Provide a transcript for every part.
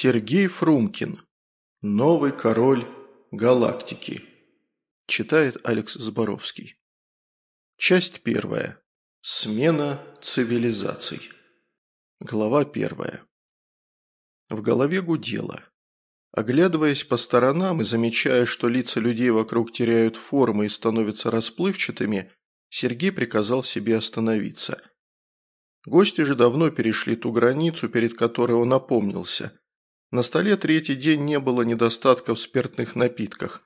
Сергей Фрумкин. Новый король галактики. Читает Алекс Заборовский. Часть первая. Смена цивилизаций. Глава первая. В голове гудело. Оглядываясь по сторонам и замечая, что лица людей вокруг теряют формы и становятся расплывчатыми, Сергей приказал себе остановиться. Гости же давно перешли ту границу, перед которой он опомнился. На столе третий день не было недостатка в спиртных напитках.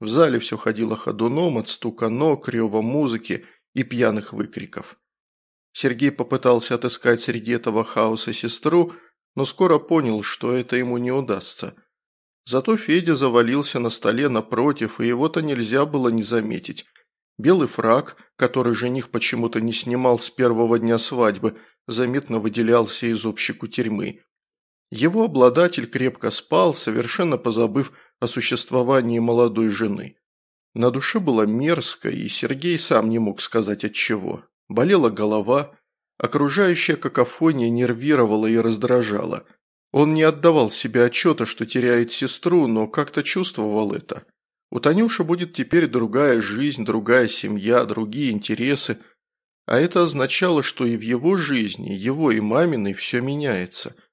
В зале все ходило ходуном от стука ног, рева музыки и пьяных выкриков. Сергей попытался отыскать среди этого хаоса сестру, но скоро понял, что это ему не удастся. Зато Федя завалился на столе напротив, и его-то нельзя было не заметить. Белый фраг, который жених почему-то не снимал с первого дня свадьбы, заметно выделялся из общей кутерьмы. Его обладатель крепко спал, совершенно позабыв о существовании молодой жены. На душе было мерзко, и Сергей сам не мог сказать от чего. Болела голова, окружающая какофония нервировала и раздражала. Он не отдавал себе отчета, что теряет сестру, но как-то чувствовал это. У Танюши будет теперь другая жизнь, другая семья, другие интересы. А это означало, что и в его жизни, его и маминой все меняется –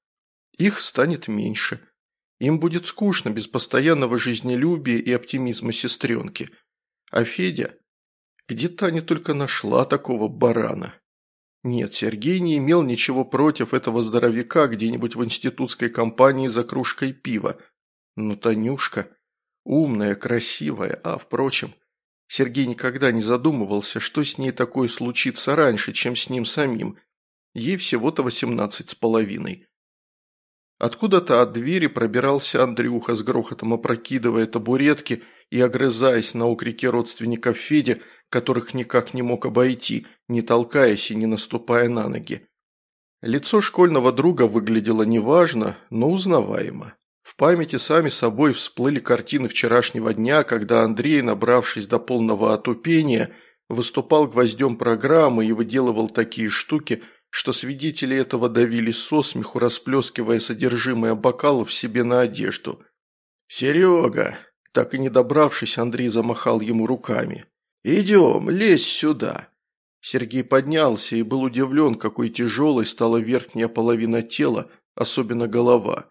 их станет меньше. Им будет скучно без постоянного жизнелюбия и оптимизма сестренки. А Федя? Где Таня только нашла такого барана? Нет, Сергей не имел ничего против этого здоровяка где-нибудь в институтской компании за кружкой пива. Но Танюшка умная, красивая, а, впрочем, Сергей никогда не задумывался, что с ней такое случится раньше, чем с ним самим. Ей всего-то восемнадцать с половиной. Откуда-то от двери пробирался Андрюха с грохотом опрокидывая табуретки и огрызаясь на укрике родственников Феди, которых никак не мог обойти, не толкаясь и не наступая на ноги. Лицо школьного друга выглядело неважно, но узнаваемо. В памяти сами собой всплыли картины вчерашнего дня, когда Андрей, набравшись до полного отупения, выступал гвоздем программы и выделывал такие штуки – что свидетели этого давили со смеху, расплескивая содержимое бокалов себе на одежду. «Серега!» – так и не добравшись, Андрей замахал ему руками. «Идем, лезь сюда!» Сергей поднялся и был удивлен, какой тяжелой стала верхняя половина тела, особенно голова.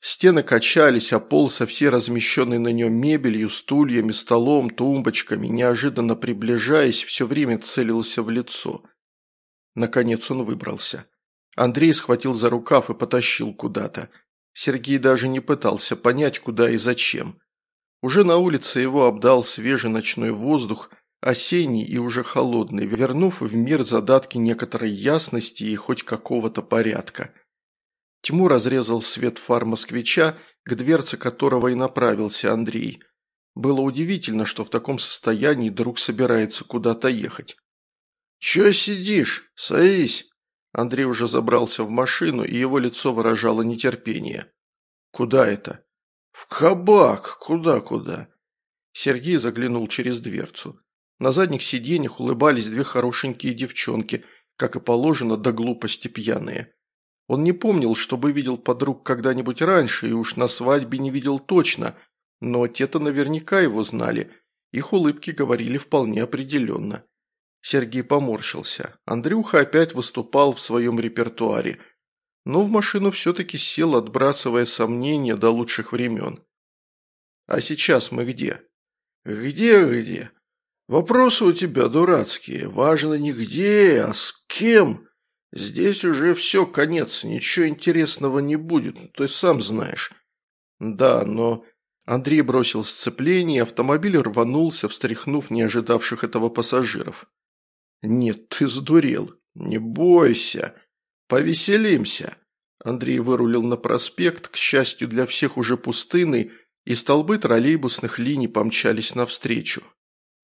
Стены качались, а пол со всей размещенной на нем мебелью, стульями, столом, тумбочками, неожиданно приближаясь, все время целился в лицо – Наконец он выбрался. Андрей схватил за рукав и потащил куда-то. Сергей даже не пытался понять, куда и зачем. Уже на улице его обдал свежий ночной воздух, осенний и уже холодный, вернув в мир задатки некоторой ясности и хоть какого-то порядка. Тьму разрезал свет фар москвича, к дверце которого и направился Андрей. Было удивительно, что в таком состоянии друг собирается куда-то ехать. «Чё сидишь? Садись!» Андрей уже забрался в машину, и его лицо выражало нетерпение. «Куда это?» «В кабак! Куда-куда?» Сергей заглянул через дверцу. На задних сиденьях улыбались две хорошенькие девчонки, как и положено, до глупости пьяные. Он не помнил, чтобы видел подруг когда-нибудь раньше, и уж на свадьбе не видел точно, но те-то наверняка его знали. Их улыбки говорили вполне определенно. Сергей поморщился. Андрюха опять выступал в своем репертуаре. Но в машину все-таки сел, отбрасывая сомнения до лучших времен. «А сейчас мы где?» «Где-где? Вопросы у тебя дурацкие. Важно не где, а с кем. Здесь уже все, конец, ничего интересного не будет, ты сам знаешь». «Да, но...» Андрей бросил сцепление, автомобиль рванулся, встряхнув не ожидавших этого пассажиров. «Нет, ты сдурел. Не бойся. Повеселимся». Андрей вырулил на проспект, к счастью для всех уже пустынный, и столбы троллейбусных линий помчались навстречу.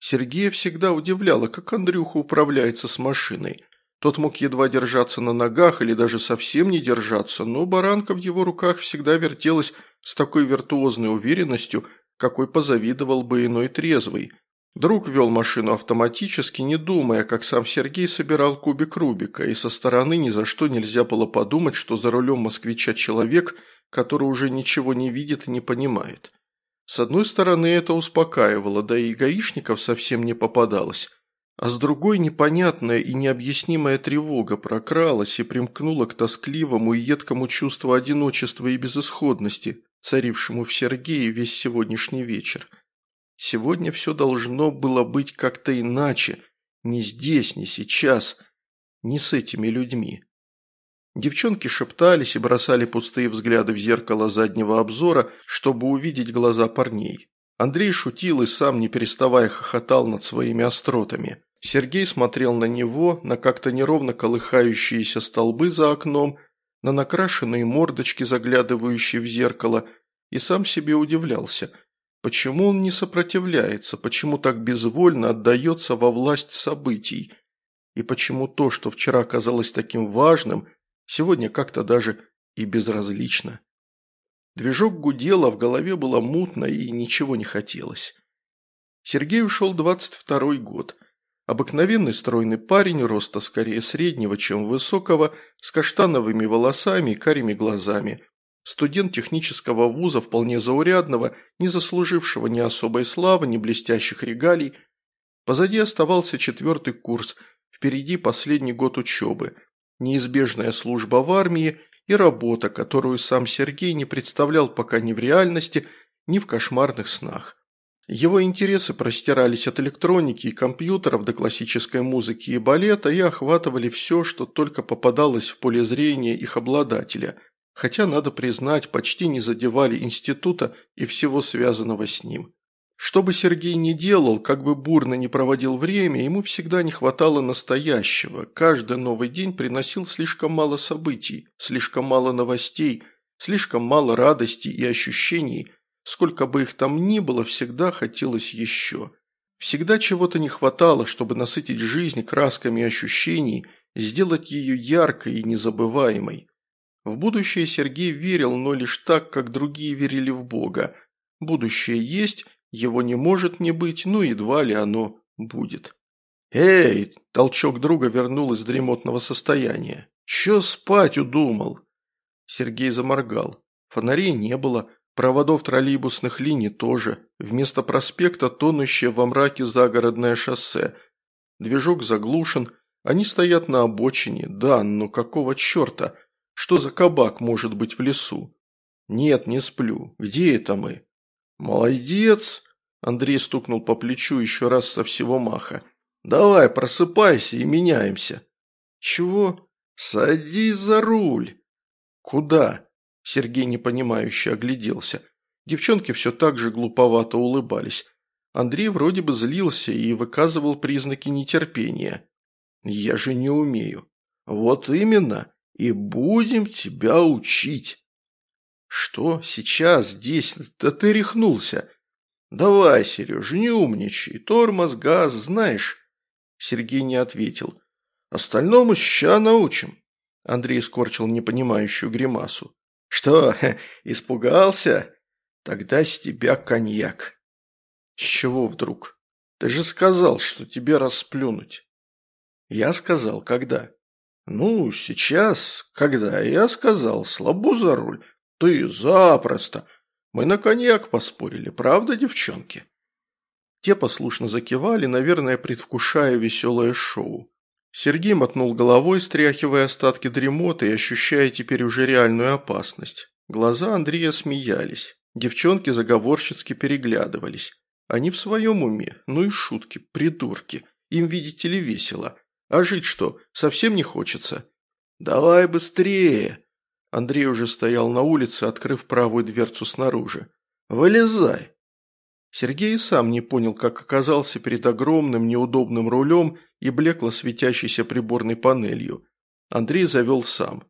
Сергея всегда удивляло, как Андрюха управляется с машиной. Тот мог едва держаться на ногах или даже совсем не держаться, но баранка в его руках всегда вертелась с такой виртуозной уверенностью, какой позавидовал бы иной трезвый – Друг вел машину автоматически, не думая, как сам Сергей собирал кубик Рубика, и со стороны ни за что нельзя было подумать, что за рулем москвича человек, который уже ничего не видит и не понимает. С одной стороны, это успокаивало, да и гаишников совсем не попадалось. А с другой непонятная и необъяснимая тревога прокралась и примкнула к тоскливому и едкому чувству одиночества и безысходности, царившему в Сергее весь сегодняшний вечер. Сегодня все должно было быть как-то иначе, не здесь, не сейчас, не с этими людьми. Девчонки шептались и бросали пустые взгляды в зеркало заднего обзора, чтобы увидеть глаза парней. Андрей шутил и сам, не переставая, хохотал над своими остротами. Сергей смотрел на него, на как-то неровно колыхающиеся столбы за окном, на накрашенные мордочки, заглядывающие в зеркало, и сам себе удивлялся, почему он не сопротивляется, почему так безвольно отдается во власть событий, и почему то, что вчера казалось таким важным, сегодня как-то даже и безразлично. Движок гудел, а в голове было мутно и ничего не хотелось. Сергей ушел двадцать второй год. Обыкновенный стройный парень, роста скорее среднего, чем высокого, с каштановыми волосами и карими глазами. Студент технического вуза, вполне заурядного, не заслужившего ни особой славы, ни блестящих регалий. Позади оставался четвертый курс, впереди последний год учебы, неизбежная служба в армии и работа, которую сам Сергей не представлял пока ни в реальности, ни в кошмарных снах. Его интересы простирались от электроники и компьютеров до классической музыки и балета и охватывали все, что только попадалось в поле зрения их обладателя, хотя, надо признать, почти не задевали института и всего связанного с ним. Что бы Сергей ни делал, как бы бурно ни проводил время, ему всегда не хватало настоящего. Каждый новый день приносил слишком мало событий, слишком мало новостей, слишком мало радостей и ощущений. Сколько бы их там ни было, всегда хотелось еще. Всегда чего-то не хватало, чтобы насытить жизнь красками ощущений, сделать ее яркой и незабываемой. В будущее Сергей верил, но лишь так, как другие верили в Бога. Будущее есть, его не может не быть, ну едва ли оно будет. «Эй!» – толчок друга вернул из дремотного состояния. «Чё спать удумал?» Сергей заморгал. Фонарей не было, проводов троллейбусных линий тоже. Вместо проспекта тонущее во мраке загородное шоссе. Движок заглушен, они стоят на обочине. Да, но какого черта? Что за кабак может быть в лесу? Нет, не сплю. Где это мы? «Молодец!» – Андрей стукнул по плечу еще раз со всего маха. «Давай, просыпайся и меняемся». «Чего?» «Садись за руль». «Куда?» – Сергей непонимающе огляделся. Девчонки все так же глуповато улыбались. Андрей вроде бы злился и выказывал признаки нетерпения. «Я же не умею». «Вот именно, и будем тебя учить». «Что? Сейчас? Здесь? Да ты рехнулся!» «Давай, Сереж, не умничай. Тормоз, газ, знаешь». Сергей не ответил. «Остальному ща научим». Андрей скорчил непонимающую гримасу. «Что, испугался? Тогда с тебя коньяк». «С чего вдруг? Ты же сказал, что тебе расплюнуть». «Я сказал, когда?» «Ну, сейчас, когда я сказал, слабо за руль, «Ты запросто! Мы на коньяк поспорили, правда, девчонки?» Те послушно закивали, наверное, предвкушая веселое шоу. Сергей мотнул головой, стряхивая остатки дремоты и ощущая теперь уже реальную опасность. Глаза Андрея смеялись. Девчонки заговорщицки переглядывались. Они в своем уме, ну и шутки, придурки. Им, видите ли, весело. А жить что, совсем не хочется? «Давай быстрее!» Андрей уже стоял на улице, открыв правую дверцу снаружи. «Вылезай!» Сергей сам не понял, как оказался перед огромным неудобным рулем и блекло светящейся приборной панелью. Андрей завел сам.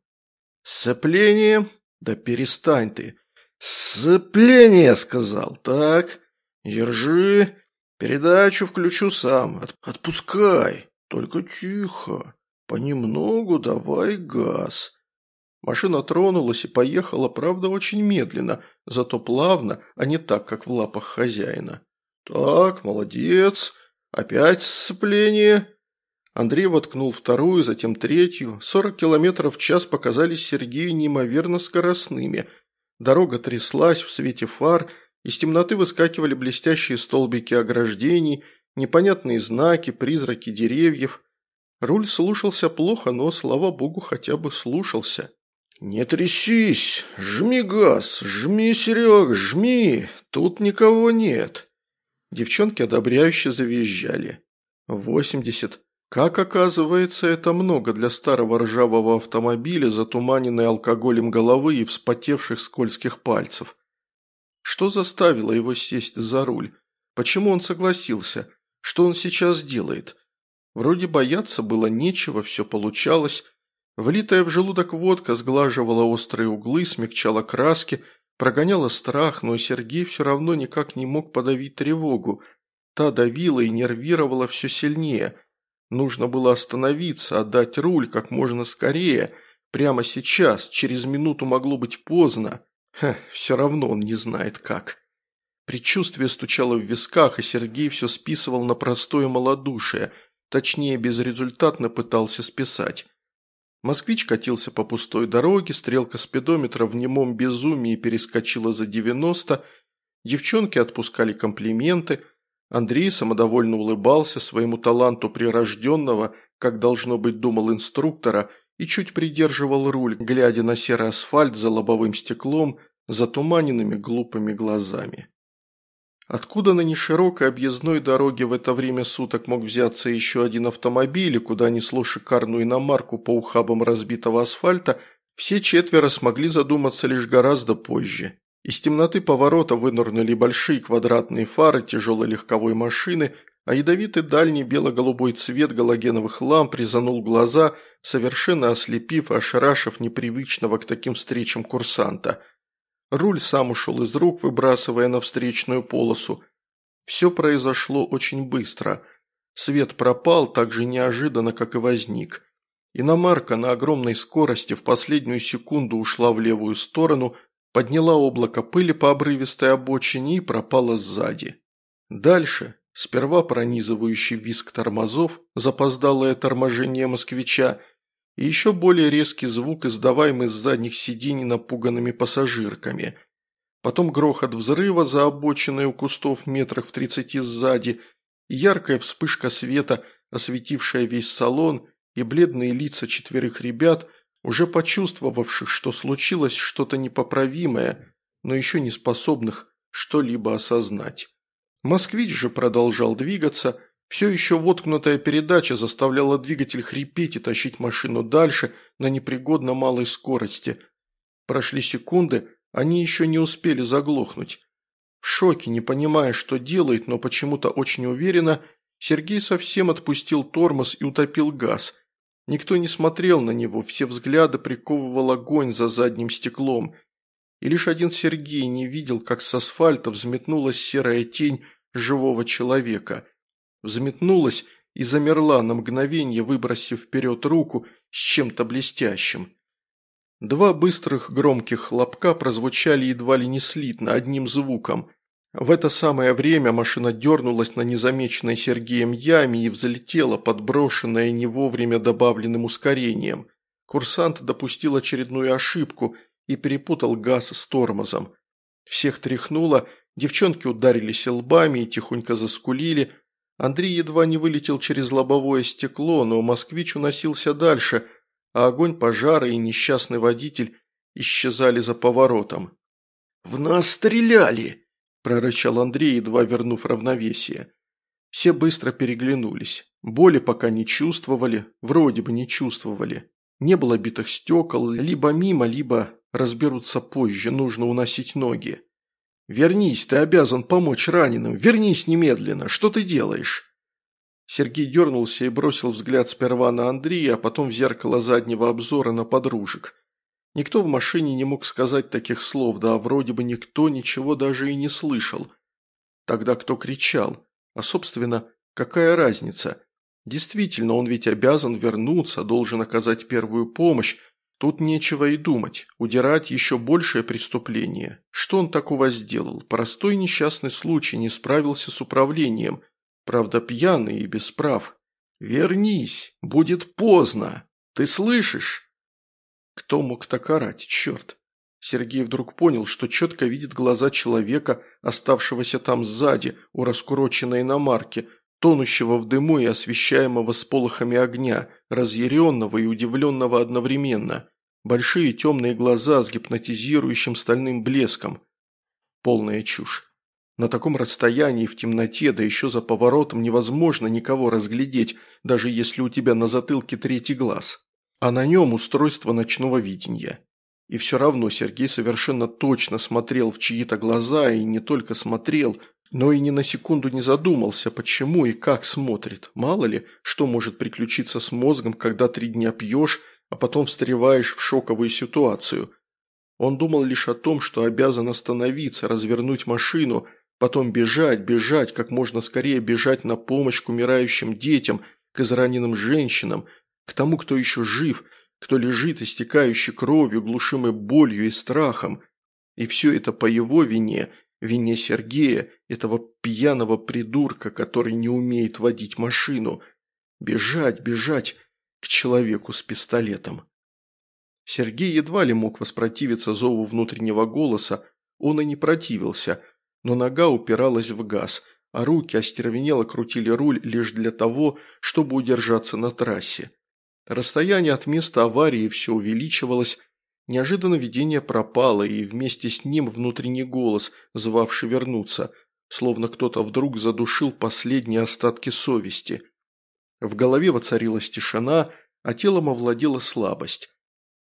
«Сцепление? Да перестань ты!» «Сцепление!» – сказал. «Так, держи. Передачу включу сам. От отпускай. Только тихо. Понемногу давай газ. Машина тронулась и поехала, правда, очень медленно, зато плавно, а не так, как в лапах хозяина. «Так, молодец. Опять сцепление». Андрей воткнул вторую, затем третью. Сорок километров в час показались Сергею неимоверно скоростными. Дорога тряслась в свете фар, из темноты выскакивали блестящие столбики ограждений, непонятные знаки, призраки деревьев. Руль слушался плохо, но, слава богу, хотя бы слушался. «Не трясись! Жми газ! Жми, Серег, жми! Тут никого нет!» Девчонки одобряюще завизжали. «Восемьдесят. Как оказывается, это много для старого ржавого автомобиля, затуманенной алкоголем головы и вспотевших скользких пальцев. Что заставило его сесть за руль? Почему он согласился? Что он сейчас делает? Вроде бояться было нечего, все получалось. Влитая в желудок водка сглаживала острые углы, смягчала краски, прогоняла страх, но Сергей все равно никак не мог подавить тревогу. Та давила и нервировала все сильнее. Нужно было остановиться, отдать руль как можно скорее. Прямо сейчас, через минуту могло быть поздно. Ха, все равно он не знает как. Предчувствие стучало в висках, и Сергей все списывал на простое малодушие, точнее, безрезультатно пытался списать. Москвич катился по пустой дороге, стрелка спидометра в немом безумии перескочила за 90, девчонки отпускали комплименты, Андрей самодовольно улыбался своему таланту прирожденного, как должно быть думал инструктора – и чуть придерживал руль, глядя на серый асфальт за лобовым стеклом, затуманенными глупыми глазами. Откуда на неширокой объездной дороге в это время суток мог взяться еще один автомобиль, и куда несло шикарную иномарку по ухабам разбитого асфальта, все четверо смогли задуматься лишь гораздо позже. Из темноты поворота вынырнули большие квадратные фары тяжелой легковой машины, а ядовитый дальний бело-голубой цвет галогеновых ламп резанул глаза, совершенно ослепив и ошарашив непривычного к таким встречам курсанта. Руль сам ушел из рук, выбрасывая на встречную полосу. Все произошло очень быстро. Свет пропал так же неожиданно, как и возник. Иномарка на огромной скорости в последнюю секунду ушла в левую сторону, подняла облако пыли по обрывистой обочине и пропала сзади. Дальше Сперва пронизывающий визг тормозов, запоздалое торможение москвича и еще более резкий звук, издаваемый с задних сидений напуганными пассажирками. Потом грохот взрыва за обочиной у кустов метрах в тридцати сзади, яркая вспышка света, осветившая весь салон, и бледные лица четверых ребят, уже почувствовавших, что случилось что-то непоправимое, но еще не способных что-либо осознать. Москвич же продолжал двигаться. Все еще воткнутая передача заставляла двигатель хрипеть и тащить машину дальше на непригодно малой скорости. Прошли секунды, они еще не успели заглохнуть. В шоке, не понимая, что делает, но почему-то очень уверенно, Сергей совсем отпустил тормоз и утопил газ. Никто не смотрел на него, все взгляды приковывал огонь за задним стеклом. И лишь один Сергей не видел, как с асфальта взметнулась серая тень живого человека. Взметнулась и замерла на мгновение, выбросив вперед руку с чем-то блестящим. Два быстрых громких хлопка прозвучали едва ли не слитно, одним звуком. В это самое время машина дернулась на незамеченной Сергеем яме и взлетела, подброшенная не вовремя добавленным ускорением. Курсант допустил очередную ошибку и перепутал газ с тормозом. Всех тряхнуло, Девчонки ударились лбами и тихонько заскулили. Андрей едва не вылетел через лобовое стекло, но москвич уносился дальше, а огонь пожара и несчастный водитель исчезали за поворотом. «В нас стреляли!» – прорычал Андрей, едва вернув равновесие. Все быстро переглянулись. Боли пока не чувствовали, вроде бы не чувствовали. Не было битых стекол, либо мимо, либо разберутся позже, нужно уносить ноги. «Вернись, ты обязан помочь раненым. Вернись немедленно. Что ты делаешь?» Сергей дернулся и бросил взгляд сперва на Андрея, а потом в зеркало заднего обзора на подружек. Никто в машине не мог сказать таких слов, да вроде бы никто ничего даже и не слышал. Тогда кто кричал? А, собственно, какая разница? Действительно, он ведь обязан вернуться, должен оказать первую помощь, Тут нечего и думать. Удирать еще большее преступление. Что он такого сделал? Простой несчастный случай, не справился с управлением. Правда, пьяный и без прав. «Вернись! Будет поздно! Ты слышишь?» Кто мог так орать, черт? Сергей вдруг понял, что четко видит глаза человека, оставшегося там сзади, у раскуроченной иномарки, тонущего в дыму и освещаемого сполохами огня, разъяренного и удивленного одновременно. Большие темные глаза с гипнотизирующим стальным блеском. Полная чушь. На таком расстоянии, в темноте, да еще за поворотом невозможно никого разглядеть, даже если у тебя на затылке третий глаз. А на нем устройство ночного видения. И все равно Сергей совершенно точно смотрел в чьи-то глаза и не только смотрел, но и ни на секунду не задумался, почему и как смотрит. Мало ли, что может приключиться с мозгом, когда три дня пьешь, а потом встреваешь в шоковую ситуацию. Он думал лишь о том, что обязан остановиться, развернуть машину, потом бежать, бежать, как можно скорее бежать на помощь к умирающим детям, к израненным женщинам, к тому, кто еще жив – кто лежит, истекающий кровью, глушимый болью и страхом. И все это по его вине, вине Сергея, этого пьяного придурка, который не умеет водить машину. Бежать, бежать к человеку с пистолетом. Сергей едва ли мог воспротивиться зову внутреннего голоса, он и не противился, но нога упиралась в газ, а руки остервенело крутили руль лишь для того, чтобы удержаться на трассе. Расстояние от места аварии все увеличивалось, неожиданно видение пропало, и вместе с ним внутренний голос, звавший вернуться, словно кто-то вдруг задушил последние остатки совести. В голове воцарилась тишина, а телом овладела слабость.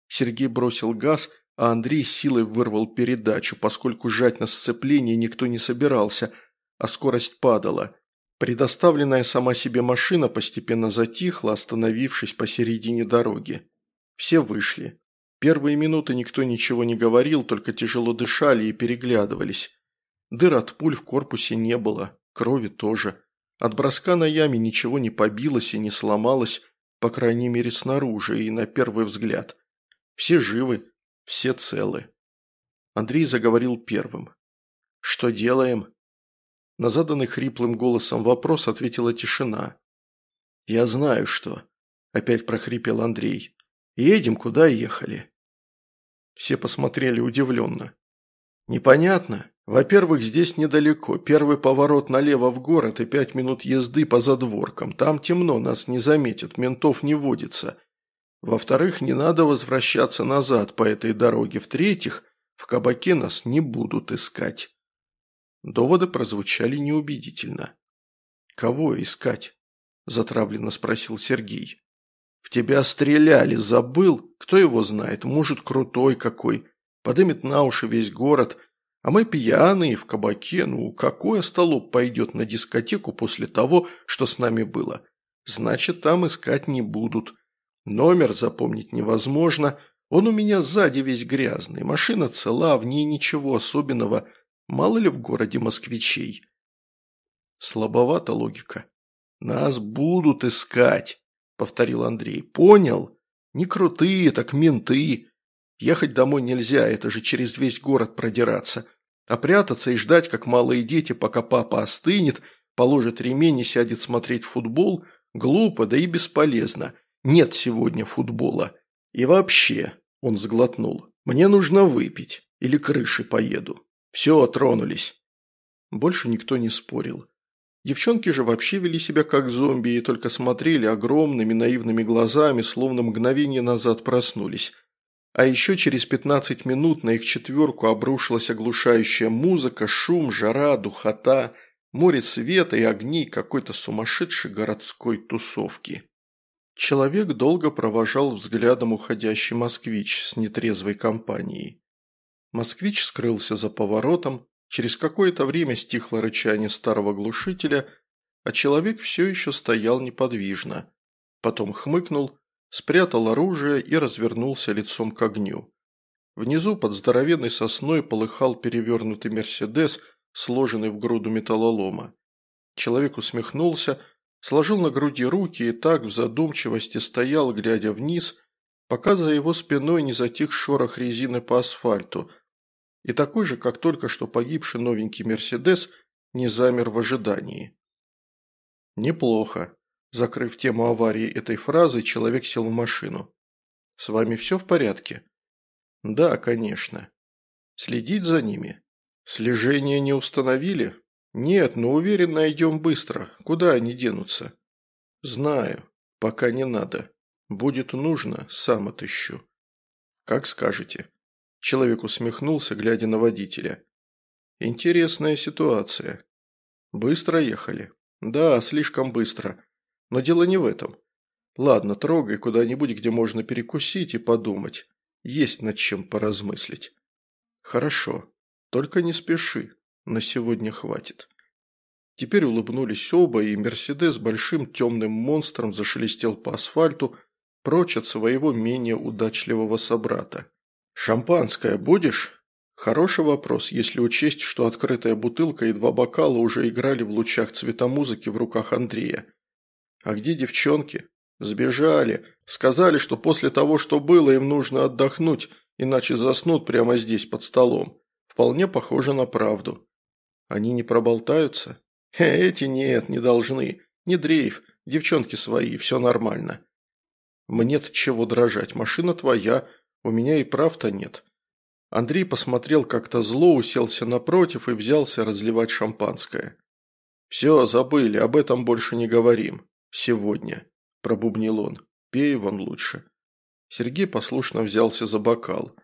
Сергей бросил газ, а Андрей силой вырвал передачу, поскольку жать на сцепление никто не собирался, а скорость падала. Предоставленная сама себе машина постепенно затихла, остановившись посередине дороги. Все вышли. Первые минуты никто ничего не говорил, только тяжело дышали и переглядывались. Дыр от пуль в корпусе не было, крови тоже. От броска на яме ничего не побилось и не сломалось, по крайней мере снаружи и на первый взгляд. Все живы, все целы. Андрей заговорил первым. «Что делаем?» На заданный хриплым голосом вопрос ответила тишина. «Я знаю, что», – опять прохрипел Андрей. «Едем, куда ехали?» Все посмотрели удивленно. «Непонятно. Во-первых, здесь недалеко. Первый поворот налево в город и пять минут езды по задворкам. Там темно, нас не заметят, ментов не водится. Во-вторых, не надо возвращаться назад по этой дороге. В-третьих, в кабаке нас не будут искать». Доводы прозвучали неубедительно. «Кого искать?» – затравленно спросил Сергей. «В тебя стреляли, забыл? Кто его знает? Может, крутой какой. Подымет на уши весь город. А мы пьяные, в кабаке. Ну, какой остолоп пойдет на дискотеку после того, что с нами было? Значит, там искать не будут. Номер запомнить невозможно. Он у меня сзади весь грязный. Машина цела, в ней ничего особенного – Мало ли в городе москвичей. Слабовата логика. Нас будут искать, повторил Андрей. Понял? Не крутые, так менты. Ехать домой нельзя, это же через весь город продираться. А прятаться и ждать, как малые дети, пока папа остынет, положит ремень и сядет смотреть футбол, глупо, да и бесполезно. Нет сегодня футбола. И вообще, он сглотнул, мне нужно выпить, или крыши поеду. «Все, тронулись». Больше никто не спорил. Девчонки же вообще вели себя как зомби и только смотрели огромными наивными глазами, словно мгновение назад проснулись. А еще через 15 минут на их четверку обрушилась оглушающая музыка, шум, жара, духота, море света и огней какой-то сумасшедшей городской тусовки. Человек долго провожал взглядом уходящий москвич с нетрезвой компанией. Москвич скрылся за поворотом, через какое-то время стихло рычание старого глушителя, а человек все еще стоял неподвижно. Потом хмыкнул, спрятал оружие и развернулся лицом к огню. Внизу под здоровенной сосной полыхал перевернутый «Мерседес», сложенный в груду металлолома. Человек усмехнулся, сложил на груди руки и так в задумчивости стоял, глядя вниз, пока за его спиной не затих шорох резины по асфальту – и такой же, как только что погибший новенький «Мерседес», не замер в ожидании. «Неплохо», – закрыв тему аварии этой фразой, человек сел в машину. «С вами все в порядке?» «Да, конечно». Следить за ними? Слежение не установили? Нет, но уверен, найдем быстро. Куда они денутся? Знаю. Пока не надо. Будет нужно, сам отыщу. Как скажете. Человек усмехнулся, глядя на водителя. Интересная ситуация. Быстро ехали. Да, слишком быстро. Но дело не в этом. Ладно, трогай куда-нибудь, где можно перекусить и подумать. Есть над чем поразмыслить. Хорошо. Только не спеши. На сегодня хватит. Теперь улыбнулись оба, и Мерседес большим темным монстром зашелестел по асфальту, прочь от своего менее удачливого собрата. «Шампанское будешь?» Хороший вопрос, если учесть, что открытая бутылка и два бокала уже играли в лучах цветомузыки в руках Андрея. «А где девчонки?» «Сбежали. Сказали, что после того, что было, им нужно отдохнуть, иначе заснут прямо здесь, под столом. Вполне похоже на правду. Они не проболтаются? Эти нет, не должны. Не дрейф, девчонки свои, все нормально. Мне-то чего дрожать, машина твоя, у меня и прав-то нет. Андрей посмотрел как-то зло, уселся напротив и взялся разливать шампанское. «Все, забыли, об этом больше не говорим. Сегодня», – пробубнил он. «Пей вон лучше». Сергей послушно взялся за бокал.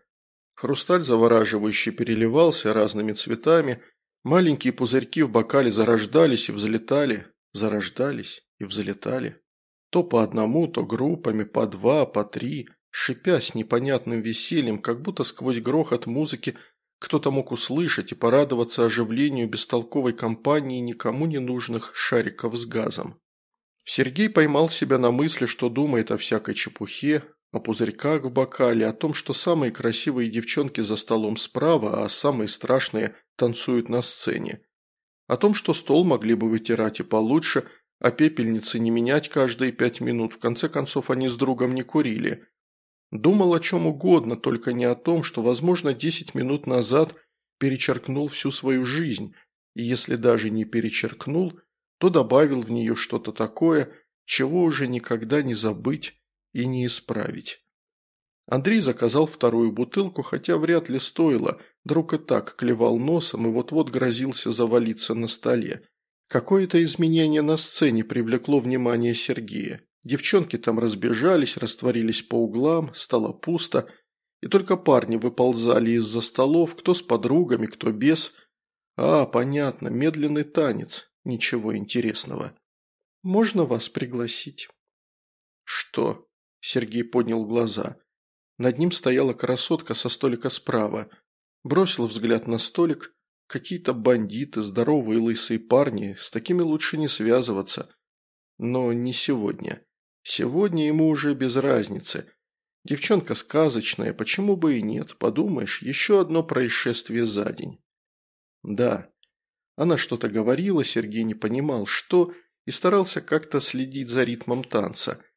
Хрусталь завораживающе переливался разными цветами, маленькие пузырьки в бокале зарождались и взлетали, зарождались и взлетали. То по одному, то группами, по два, по три, шипя с непонятным весельем, как будто сквозь грохот музыки кто-то мог услышать и порадоваться оживлению бестолковой компании никому не нужных шариков с газом. Сергей поймал себя на мысли, что думает о всякой чепухе, о пузырьках в бокале, о том, что самые красивые девчонки за столом справа, а самые страшные танцуют на сцене. О том, что стол могли бы вытирать и получше, а пепельницы не менять каждые пять минут, в конце концов они с другом не курили. Думал о чем угодно, только не о том, что, возможно, десять минут назад перечеркнул всю свою жизнь, и если даже не перечеркнул, то добавил в нее что-то такое, чего уже никогда не забыть и не исправить. Андрей заказал вторую бутылку, хотя вряд ли стоило, друг и так клевал носом и вот-вот грозился завалиться на столе. Какое-то изменение на сцене привлекло внимание Сергея. Девчонки там разбежались, растворились по углам, стало пусто, и только парни выползали из-за столов, кто с подругами, кто без. А, понятно, медленный танец, ничего интересного. «Можно вас пригласить?» «Что?» Сергей поднял глаза. Над ним стояла красотка со столика справа. Бросил взгляд на столик. Какие-то бандиты, здоровые лысые парни, с такими лучше не связываться. Но не сегодня. Сегодня ему уже без разницы. Девчонка сказочная, почему бы и нет, подумаешь, еще одно происшествие за день. Да, она что-то говорила, Сергей не понимал, что, и старался как-то следить за ритмом танца –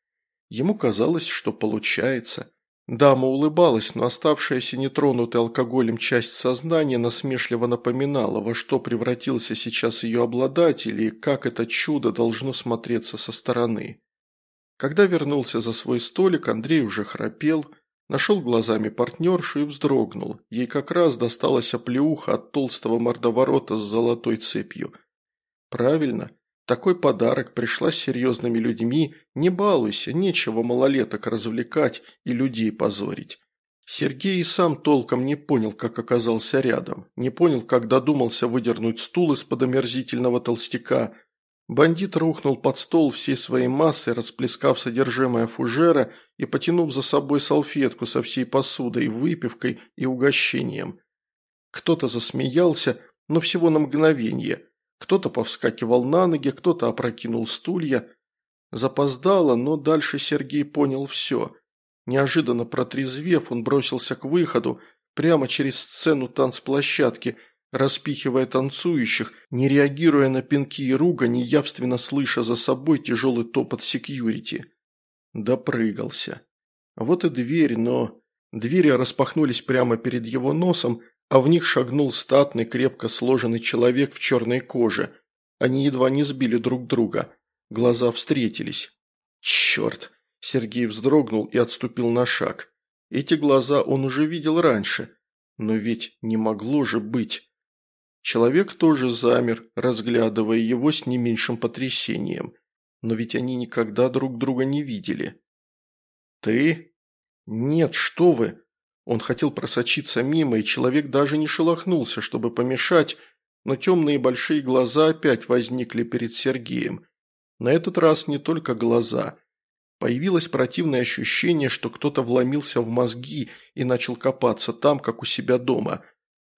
Ему казалось, что получается. Дама улыбалась, но оставшаяся нетронутой алкоголем часть сознания насмешливо напоминала, во что превратился сейчас ее обладатель и как это чудо должно смотреться со стороны. Когда вернулся за свой столик, Андрей уже храпел, нашел глазами партнершу и вздрогнул. Ей как раз досталась оплеуха от толстого мордоворота с золотой цепью. Правильно, такой подарок пришла с серьезными людьми, не балуйся, нечего малолеток развлекать и людей позорить. Сергей и сам толком не понял, как оказался рядом, не понял, как додумался выдернуть стул из-под омерзительного толстяка. Бандит рухнул под стол всей своей массой, расплескав содержимое фужера и потянув за собой салфетку со всей посудой, выпивкой и угощением. Кто-то засмеялся, но всего на мгновение – кто-то повскакивал на ноги, кто-то опрокинул стулья. Запоздало, но дальше Сергей понял все. Неожиданно протрезвев, он бросился к выходу, прямо через сцену танцплощадки, распихивая танцующих, не реагируя на пинки и ругань, явственно слыша за собой тяжелый топот секьюрити. Допрыгался. Вот и дверь, но... Двери распахнулись прямо перед его носом, а в них шагнул статный, крепко сложенный человек в черной коже. Они едва не сбили друг друга. Глаза встретились. «Черт!» – Сергей вздрогнул и отступил на шаг. Эти глаза он уже видел раньше. Но ведь не могло же быть. Человек тоже замер, разглядывая его с не меньшим потрясением. Но ведь они никогда друг друга не видели. «Ты?» «Нет, что вы!» Он хотел просочиться мимо, и человек даже не шелохнулся, чтобы помешать, но темные большие глаза опять возникли перед Сергеем. На этот раз не только глаза. Появилось противное ощущение, что кто-то вломился в мозги и начал копаться там, как у себя дома.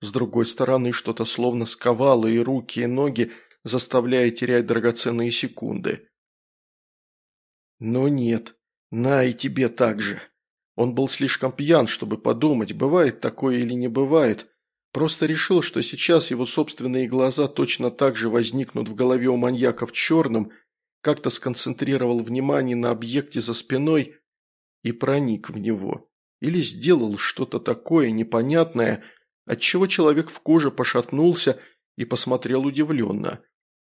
С другой стороны, что-то словно сковало и руки, и ноги, заставляя терять драгоценные секунды. Но нет, на и тебе так же. Он был слишком пьян, чтобы подумать, бывает такое или не бывает. Просто решил, что сейчас его собственные глаза точно так же возникнут в голове у маньяка в черном, как-то сконцентрировал внимание на объекте за спиной и проник в него. Или сделал что-то такое непонятное, отчего человек в коже пошатнулся и посмотрел удивленно.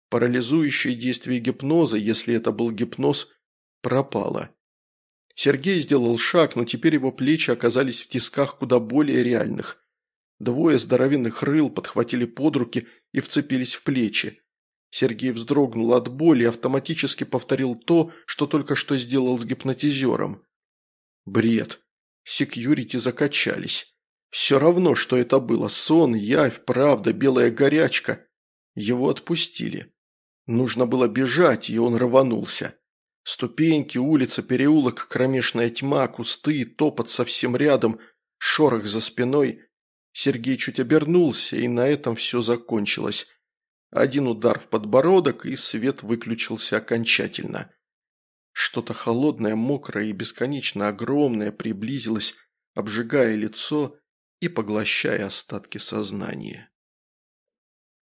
Парализующее действие гипноза, если это был гипноз, пропало. Сергей сделал шаг, но теперь его плечи оказались в тисках куда более реальных. Двое здоровенных рыл подхватили под руки и вцепились в плечи. Сергей вздрогнул от боли и автоматически повторил то, что только что сделал с гипнотизером. Бред. Секьюрити закачались. Все равно, что это было. Сон, явь, правда, белая горячка. Его отпустили. Нужно было бежать, и он рванулся. Ступеньки, улица, переулок, кромешная тьма, кусты, топот совсем рядом, шорох за спиной. Сергей чуть обернулся, и на этом все закончилось. Один удар в подбородок, и свет выключился окончательно. Что-то холодное, мокрое и бесконечно огромное приблизилось, обжигая лицо и поглощая остатки сознания.